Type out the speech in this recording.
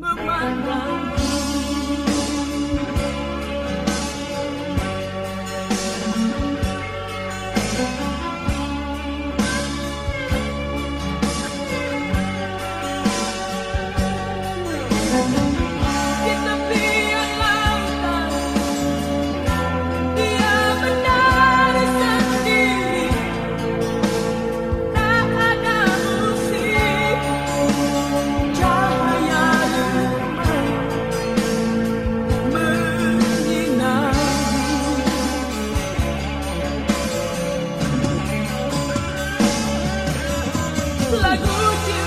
Matanya Who do